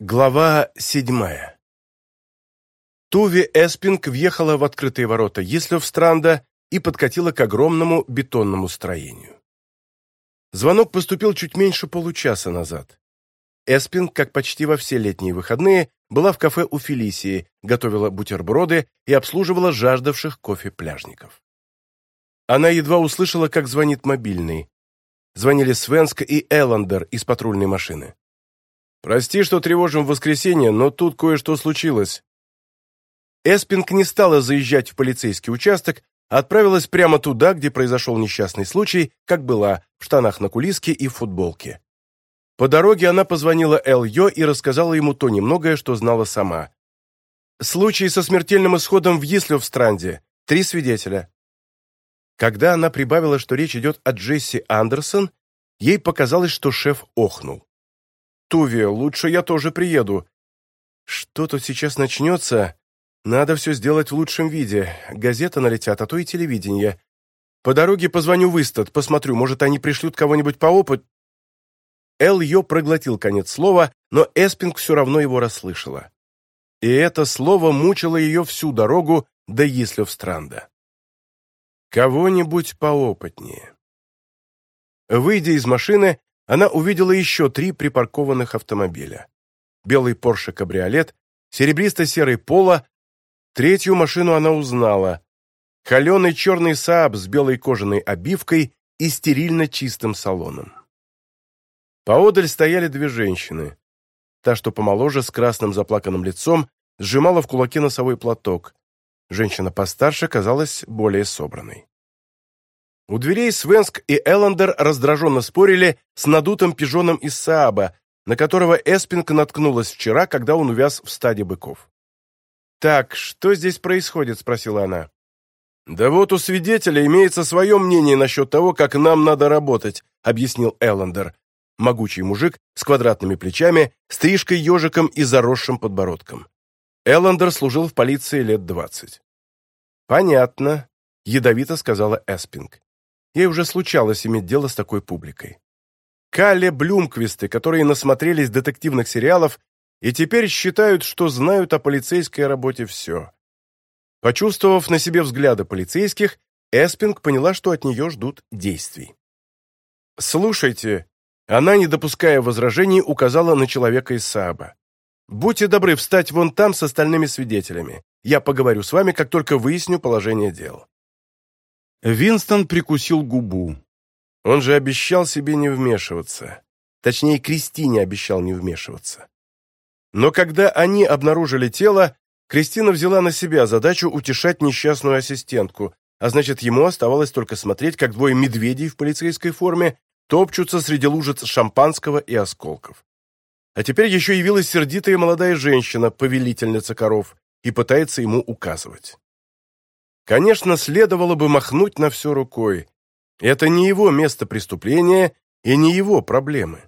Глава седьмая. Туви Эспинг въехала в открытые ворота Ислёвстранда и подкатила к огромному бетонному строению. Звонок поступил чуть меньше получаса назад. Эспинг, как почти во все летние выходные, была в кафе у Фелисии, готовила бутерброды и обслуживала жаждавших кофе пляжников. Она едва услышала, как звонит мобильный. Звонили Свенск и Эллендер из патрульной машины. Прости, что тревожим в воскресенье, но тут кое-что случилось. Эспинг не стала заезжать в полицейский участок, отправилась прямо туда, где произошел несчастный случай, как была, в штанах на кулиске и в футболке. По дороге она позвонила Эл Йо и рассказала ему то немногое, что знала сама. Случай со смертельным исходом в Йислёвстранде. Три свидетеля. Когда она прибавила, что речь идет о Джесси Андерсон, ей показалось, что шеф охнул. Туве, лучше я тоже приеду. Что тут сейчас начнется? Надо все сделать в лучшем виде. Газеты налетят, а то и телевидение. По дороге позвоню в Истат, посмотрю, может, они пришлют кого-нибудь по опыт...» Эл-Йо проглотил конец слова, но Эспинг все равно его расслышала. И это слово мучило ее всю дорогу до Ислевстранда. «Кого-нибудь поопытнее». Выйдя из машины, она увидела еще три припаркованных автомобиля. Белый Порше кабриолет, серебристо-серый Поло. Третью машину она узнала. Холеный черный Сааб с белой кожаной обивкой и стерильно чистым салоном. Поодаль стояли две женщины. Та, что помоложе, с красным заплаканным лицом, сжимала в кулаке носовой платок. Женщина постарше казалась более собранной. У дверей Свенск и Эллендер раздраженно спорили с надутым пижоном из Сааба, на которого Эспинг наткнулась вчера, когда он увяз в стаде быков. «Так, что здесь происходит?» – спросила она. «Да вот у свидетеля имеется свое мнение насчет того, как нам надо работать», – объяснил Эллендер, могучий мужик с квадратными плечами, стрижкой-ежиком и заросшим подбородком. Эллендер служил в полиции лет двадцать. «Понятно», – ядовито сказала Эспинг. Ей уже случалось иметь дело с такой публикой. Калле Блюмквисты, которые насмотрелись детективных сериалов и теперь считают, что знают о полицейской работе все. Почувствовав на себе взгляды полицейских, Эспинг поняла, что от нее ждут действий. «Слушайте», она, не допуская возражений, указала на человека из Сааба. «Будьте добры встать вон там с остальными свидетелями. Я поговорю с вами, как только выясню положение дел». Винстон прикусил губу. Он же обещал себе не вмешиваться. Точнее, Кристине обещал не вмешиваться. Но когда они обнаружили тело, Кристина взяла на себя задачу утешать несчастную ассистентку, а значит, ему оставалось только смотреть, как двое медведей в полицейской форме топчутся среди лужиц шампанского и осколков. А теперь еще явилась сердитая молодая женщина, повелительница коров, и пытается ему указывать. Конечно, следовало бы махнуть на все рукой. Это не его место преступления и не его проблемы.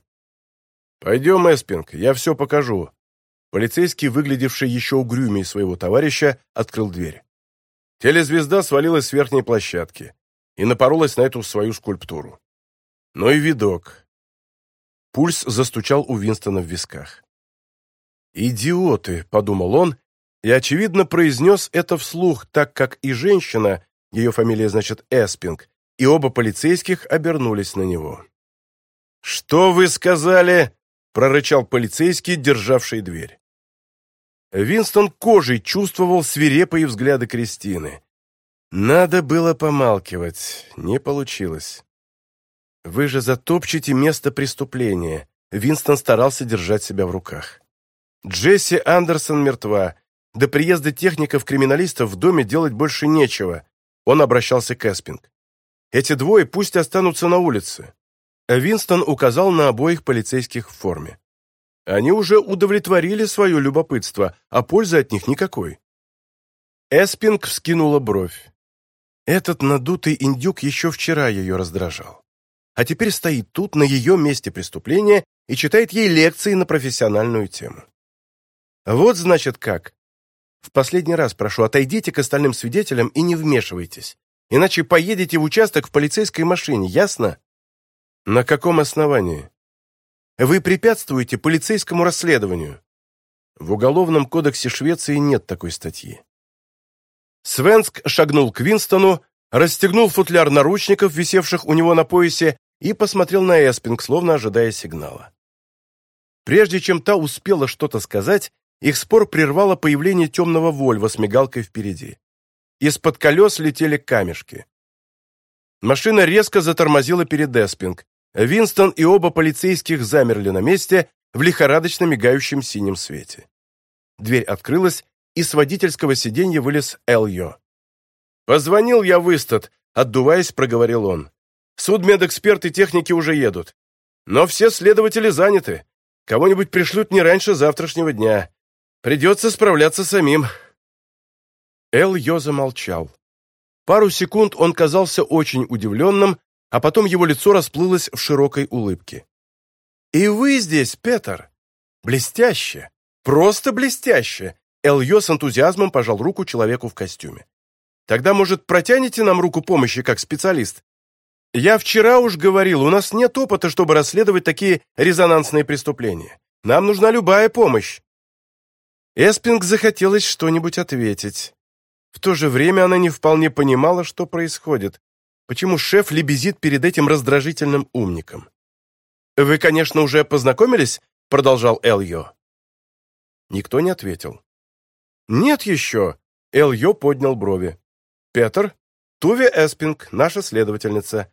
«Пойдем, Эспинг, я все покажу». Полицейский, выглядевший еще угрюмее своего товарища, открыл дверь. Телезвезда свалилась с верхней площадки и напоролась на эту свою скульптуру. Но ну и видок. Пульс застучал у Винстона в висках. «Идиоты!» — подумал он и, очевидно, произнес это вслух, так как и женщина, ее фамилия значит Эспинг, и оба полицейских обернулись на него. «Что вы сказали?» — прорычал полицейский, державший дверь. Винстон кожей чувствовал свирепые взгляды Кристины. Надо было помалкивать, не получилось. «Вы же затопчете место преступления», — Винстон старался держать себя в руках. Джесси Андерсон мертва, До приезда техников-криминалистов в доме делать больше нечего. Он обращался к Эспинг. Эти двое пусть останутся на улице. Винстон указал на обоих полицейских в форме. Они уже удовлетворили свое любопытство, а пользы от них никакой. Эспинг вскинула бровь. Этот надутый индюк еще вчера ее раздражал. А теперь стоит тут, на ее месте преступления, и читает ей лекции на профессиональную тему. Вот значит как. В последний раз прошу, отойдите к остальным свидетелям и не вмешивайтесь. Иначе поедете в участок в полицейской машине, ясно? На каком основании? Вы препятствуете полицейскому расследованию. В Уголовном кодексе Швеции нет такой статьи. Свенск шагнул к Винстону, расстегнул футляр наручников, висевших у него на поясе, и посмотрел на Эспинг, словно ожидая сигнала. Прежде чем та успела что-то сказать, их спор прервало появление темного Вольва с мигалкой впереди. Из-под колес летели камешки. Машина резко затормозила перед Эспинг. Винстон и оба полицейских замерли на месте в лихорадочно мигающем синем свете. Дверь открылась, и с водительского сиденья вылез Эльо. «Позвонил я в Истат», — отдуваясь, проговорил он. «Судмедэксперты техники уже едут. Но все следователи заняты. Кого-нибудь пришлют не раньше завтрашнего дня. Придется справляться самим». Эльо замолчал. Пару секунд он казался очень удивленным, а потом его лицо расплылось в широкой улыбке. «И вы здесь, Петр? Блестяще! Просто блестяще!» Эльё с энтузиазмом пожал руку человеку в костюме. «Тогда, может, протянете нам руку помощи как специалист? Я вчера уж говорил, у нас нет опыта, чтобы расследовать такие резонансные преступления. Нам нужна любая помощь». Эспинг захотелось что-нибудь ответить. В то же время она не вполне понимала, что происходит, почему шеф лебезит перед этим раздражительным умником. «Вы, конечно, уже познакомились?» — продолжал Эльо. Никто не ответил. «Нет еще!» — Эльо поднял брови. «Петр? Туве Эспинг, наша следовательница.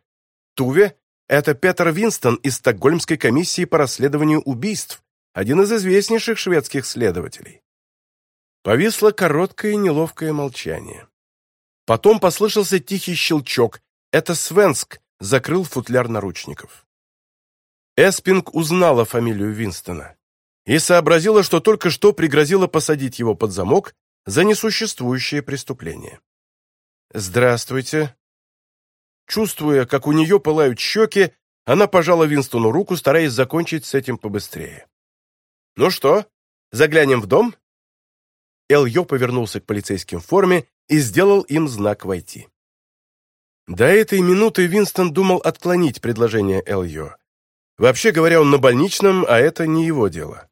Туве — это Петр Винстон из Стокгольмской комиссии по расследованию убийств, один из известнейших шведских следователей. Повисло короткое неловкое молчание. Потом послышался тихий щелчок. Это Свенск закрыл футляр наручников. Эспинг узнала фамилию Винстона и сообразила, что только что пригрозила посадить его под замок за несуществующее преступление. «Здравствуйте». Чувствуя, как у нее пылают щеки, она пожала Винстону руку, стараясь закончить с этим побыстрее. «Ну что, заглянем в дом?» Эл Йо повернулся к полицейским в форме и сделал им знак войти. До этой минуты Винстон думал отклонить предложение Эл Йо. Вообще говоря, он на больничном, а это не его дело.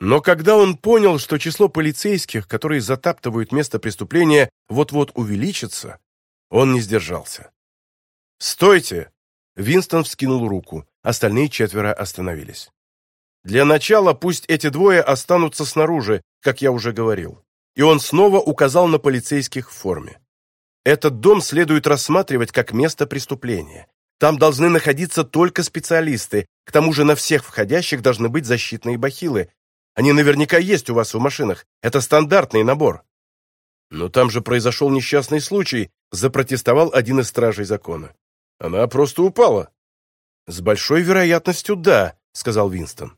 Но когда он понял, что число полицейских, которые затаптывают место преступления, вот-вот увеличится, он не сдержался. «Стойте!» Винстон вскинул руку, остальные четверо остановились. Для начала пусть эти двое останутся снаружи, как я уже говорил. И он снова указал на полицейских в форме. Этот дом следует рассматривать как место преступления. Там должны находиться только специалисты, к тому же на всех входящих должны быть защитные бахилы. Они наверняка есть у вас в машинах, это стандартный набор. Но там же произошел несчастный случай, запротестовал один из стражей закона. Она просто упала. С большой вероятностью да, сказал Винстон.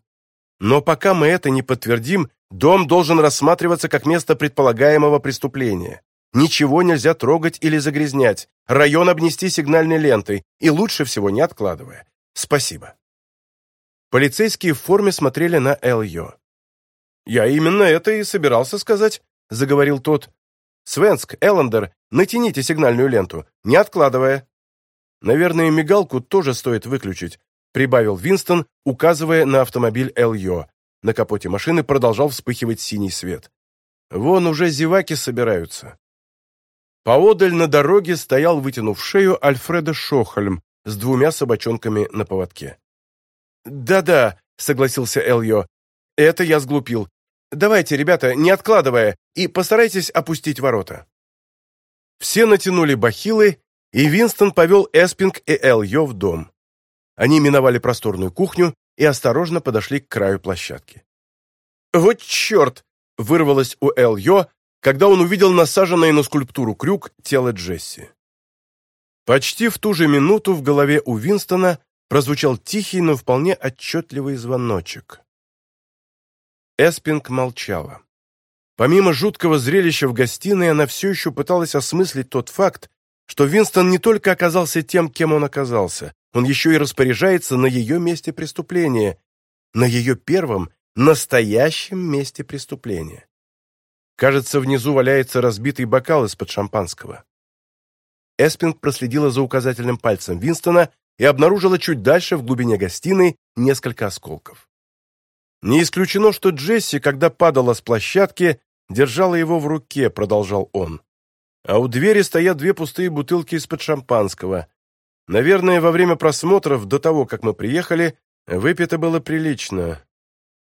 Но пока мы это не подтвердим, дом должен рассматриваться как место предполагаемого преступления. Ничего нельзя трогать или загрязнять, район обнести сигнальной лентой, и лучше всего не откладывая. Спасибо. Полицейские в форме смотрели на эл «Я именно это и собирался сказать», — заговорил тот. «Свенск, Эллендер, натяните сигнальную ленту, не откладывая». «Наверное, мигалку тоже стоит выключить, прибавил Винстон, указывая на автомобиль Эльё. На капоте машины продолжал вспыхивать синий свет. «Вон уже зеваки собираются». Поодаль на дороге стоял, вытянув шею, Альфреда Шохольм с двумя собачонками на поводке. «Да-да», — согласился Эльё, — «это я сглупил. Давайте, ребята, не откладывая, и постарайтесь опустить ворота». Все натянули бахилы, и Винстон повел Эспинг и Эльё в дом. Они миновали просторную кухню и осторожно подошли к краю площадки. «Вот черт!» — вырвалось у Эл Йо, когда он увидел насаженное на скульптуру крюк тело Джесси. Почти в ту же минуту в голове у Винстона прозвучал тихий, но вполне отчетливый звоночек. Эспинг молчала. Помимо жуткого зрелища в гостиной, она все еще пыталась осмыслить тот факт, что Винстон не только оказался тем, кем он оказался, он еще и распоряжается на ее месте преступления, на ее первом, настоящем месте преступления. Кажется, внизу валяется разбитый бокал из-под шампанского. Эспинг проследила за указательным пальцем Винстона и обнаружила чуть дальше, в глубине гостиной, несколько осколков. «Не исключено, что Джесси, когда падала с площадки, держала его в руке», — продолжал он. «А у двери стоят две пустые бутылки из-под шампанского. Наверное, во время просмотров, до того, как мы приехали, выпито было прилично.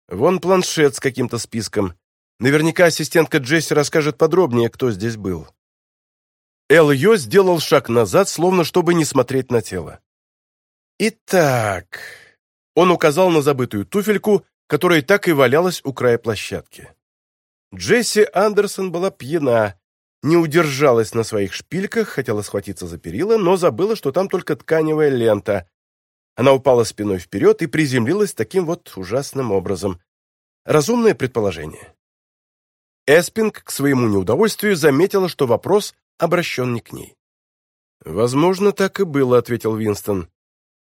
Вон планшет с каким-то списком. Наверняка ассистентка Джесси расскажет подробнее, кто здесь был. Эл Йо сделал шаг назад, словно чтобы не смотреть на тело. «Итак...» Он указал на забытую туфельку, которая так и валялась у края площадки. Джесси Андерсон была пьяна, не удержалась на своих шпильках, хотела схватиться за перила, но забыла, что там только тканевая лента. Она упала спиной вперед и приземлилась таким вот ужасным образом. Разумное предположение. Эспинг к своему неудовольствию заметила, что вопрос обращен не к ней. «Возможно, так и было», — ответил Винстон.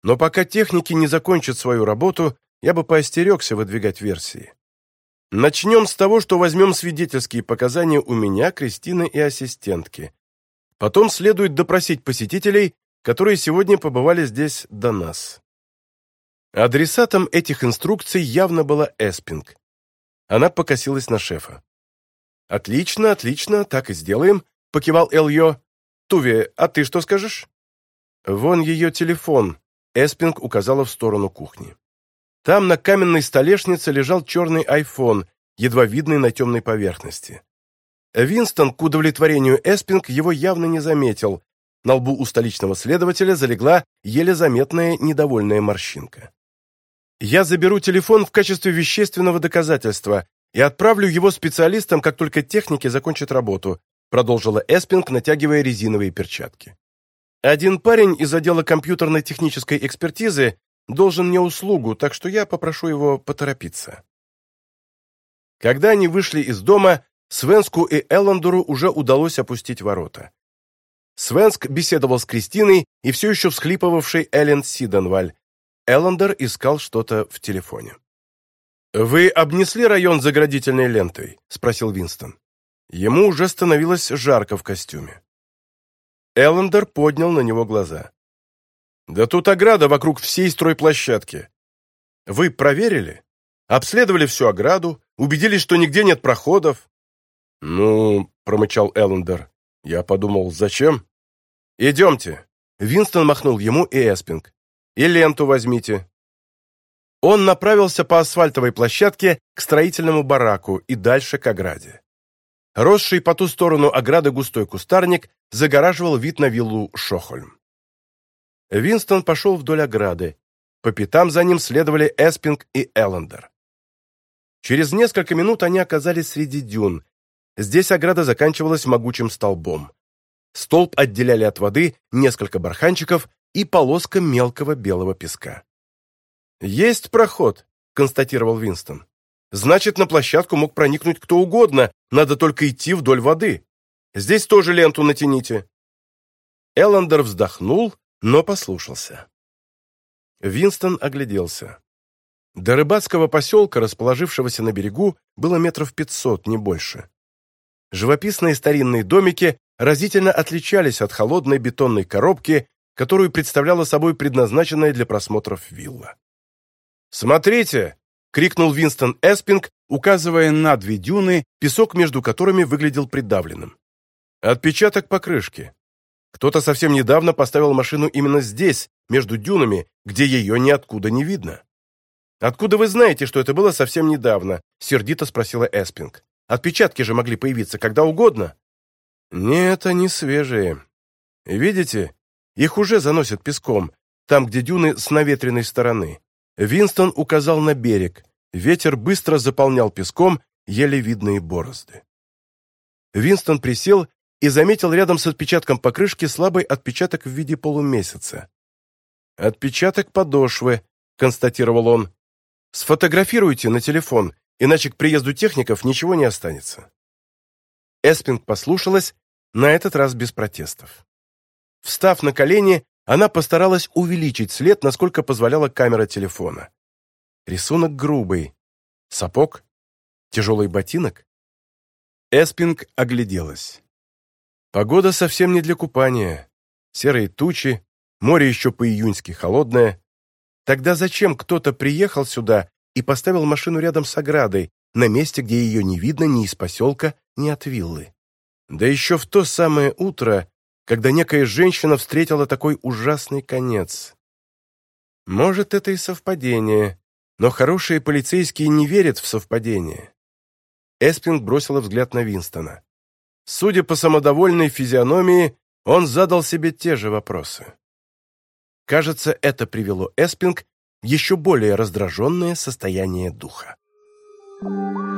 «Но пока техники не закончат свою работу, я бы поостерегся выдвигать версии. Начнем с того, что возьмем свидетельские показания у меня, Кристины и ассистентки. Потом следует допросить посетителей, которые сегодня побывали здесь до нас. Адресатом этих инструкций явно была Эспинг. Она покосилась на шефа. «Отлично, отлично, так и сделаем», — покивал Эльё. «Туви, а ты что скажешь?» «Вон ее телефон», — Эспинг указала в сторону кухни. Там на каменной столешнице лежал черный айфон, едва видный на темной поверхности. Винстон, к удовлетворению Эспинг, его явно не заметил. На лбу у столичного следователя залегла еле заметная недовольная морщинка. «Я заберу телефон в качестве вещественного доказательства и отправлю его специалистам, как только техники закончат работу», продолжила Эспинг, натягивая резиновые перчатки. Один парень из отдела компьютерной технической экспертизы должен мне услугу, так что я попрошу его поторопиться». Когда они вышли из дома, Свенску и Эллендору уже удалось опустить ворота. Свенск беседовал с Кристиной и все еще всхлипывавшей Эллен Сиденваль. Эллендер искал что-то в телефоне. «Вы обнесли район заградительной лентой?» – спросил Винстон. Ему уже становилось жарко в костюме. Эллендер поднял на него глаза. «Да тут ограда вокруг всей стройплощадки. Вы проверили? Обследовали всю ограду, убедились, что нигде нет проходов?» «Ну...» — промычал Эллендер. «Я подумал, зачем?» «Идемте!» — Винстон махнул ему и Эспинг. «И ленту возьмите!» Он направился по асфальтовой площадке к строительному бараку и дальше к ограде. Росший по ту сторону ограды густой кустарник загораживал вид на виллу Шохольм. Винстон пошел вдоль ограды. По пятам за ним следовали Эспинг и Эллендер. Через несколько минут они оказались среди дюн. Здесь ограда заканчивалась могучим столбом. Столб отделяли от воды несколько барханчиков и полоска мелкого белого песка. «Есть проход», — констатировал Винстон. «Значит, на площадку мог проникнуть кто угодно, надо только идти вдоль воды. Здесь тоже ленту натяните». Эллендер вздохнул, но послушался. Винстон огляделся. До рыбацкого поселка, расположившегося на берегу, было метров пятьсот, не больше. Живописные старинные домики разительно отличались от холодной бетонной коробки, которую представляла собой предназначенная для просмотров вилла. «Смотрите!» — крикнул Винстон Эспинг, указывая на две дюны, песок между которыми выглядел придавленным. «Отпечаток покрышки. Кто-то совсем недавно поставил машину именно здесь, между дюнами, где ее ниоткуда не видно. «Откуда вы знаете, что это было совсем недавно?» — сердито спросила Эспинг. «Отпечатки же могли появиться когда угодно». «Нет, они свежие. Видите, их уже заносят песком, там, где дюны с наветренной стороны». Винстон указал на берег. Ветер быстро заполнял песком еле видные борозды. Винстон присел и заметил рядом с отпечатком покрышки слабый отпечаток в виде полумесяца. «Отпечаток подошвы», — констатировал он. «Сфотографируйте на телефон, иначе к приезду техников ничего не останется». Эспинг послушалась, на этот раз без протестов. Встав на колени, она постаралась увеличить след, насколько позволяла камера телефона. Рисунок грубый. Сапог? Тяжелый ботинок? Эспинг огляделась. Погода совсем не для купания. Серые тучи, море еще по-июньски холодное. Тогда зачем кто-то приехал сюда и поставил машину рядом с оградой, на месте, где ее не видно ни из поселка, ни от виллы? Да еще в то самое утро, когда некая женщина встретила такой ужасный конец. Может, это и совпадение, но хорошие полицейские не верят в совпадение. Эспинг бросила взгляд на Винстона. Судя по самодовольной физиономии, он задал себе те же вопросы. Кажется, это привело Эспинг в еще более раздраженное состояние духа. Thank you.